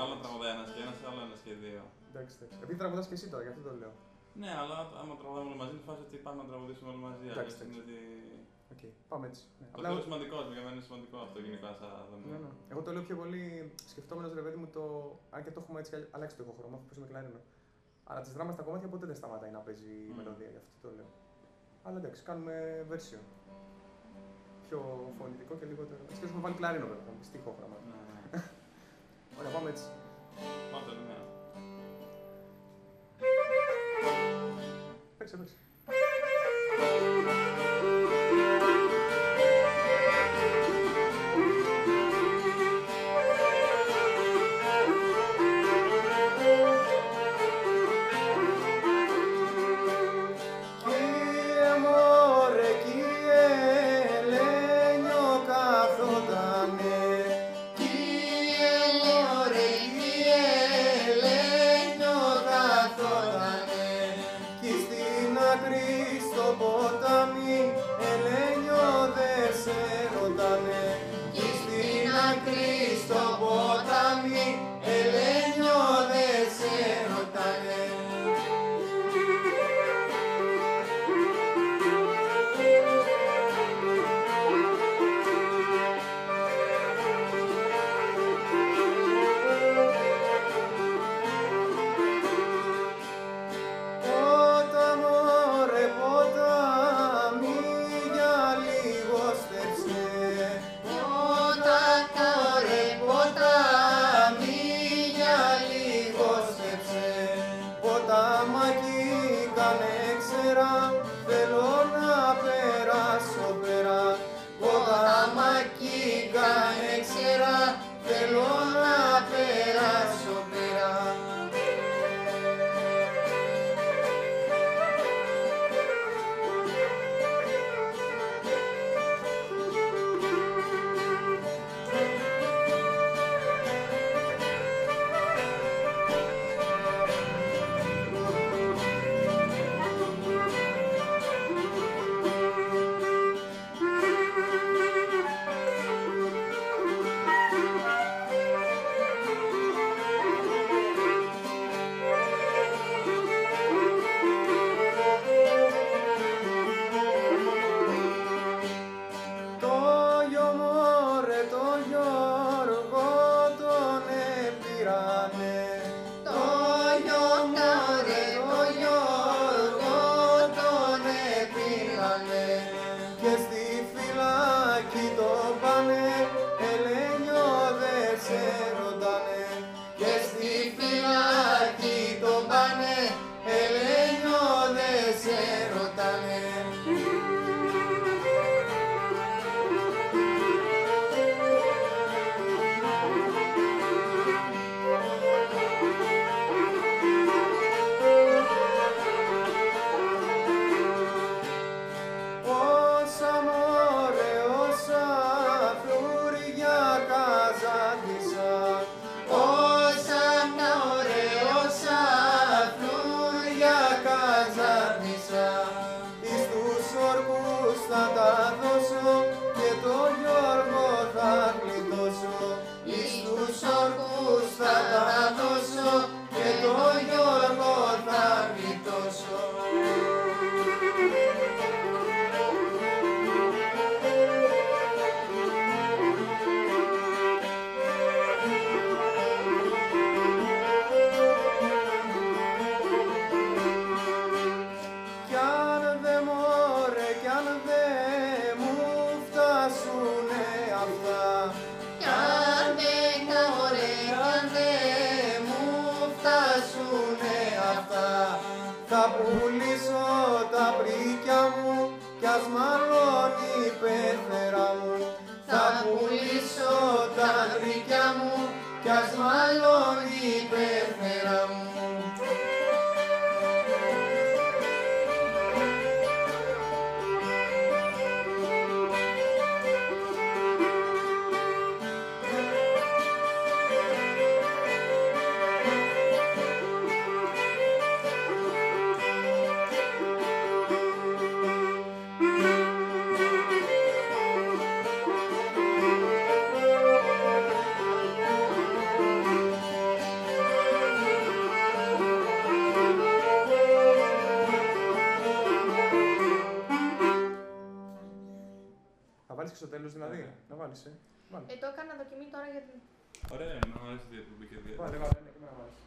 άλλο τραγουδάει ένας και ένας, άλλο ένας και δύο. Εντάξει, εντάξει. Επειδή τραγουδάς και εσύ τώρα, γι' αυτό το λέω. Ναι, αλλά άμα τραγουδάμε όλοι μαζί, είναι φάση ότι πάμε να τραγουδήσουμε όλοι μαζί. Εντάξει, αλλιώς είναι ότι... Οκ, πάμε έτσι. Ναι. Το Απλά- πιο σημαντικό, για μένα είναι σημαντικό αυτό γενικά σαν δομή. Ναι, ναι. Εγώ το λέω πιο πολύ σκεφτόμενος ρε παιδί μου το. Αν και το έχουμε έτσι αλλάξει το ηχοχρώμα, αφού παίζουμε κλαρίνο. Αλλά της Δράμας στα κομμάτια ποτέ δεν σταματάει να παίζει η Μμμ. μελωδία, γι' αυτό το λέω. Αλλά εντάξει, κάνουμε version. Πιο φωνητικό και λιγότερο. Έτσι και έχουμε βάλει κλαρίνο βέβαια, θα μου πεις, τι ηχόχρωμα. Ναι, άκρη στο μακί κάνε ξέρα not que has. Βάλεις και στο τέλος δηλαδή. Ναι. Να βάλεις. Ε. Βάλε. Ε, το έκανα δοκιμή τώρα για την. Ωραία, να μου αρέσει η διατροπή και Βάλε, διατροπή. βάλε, ναι, και εμένα μου άρεσε.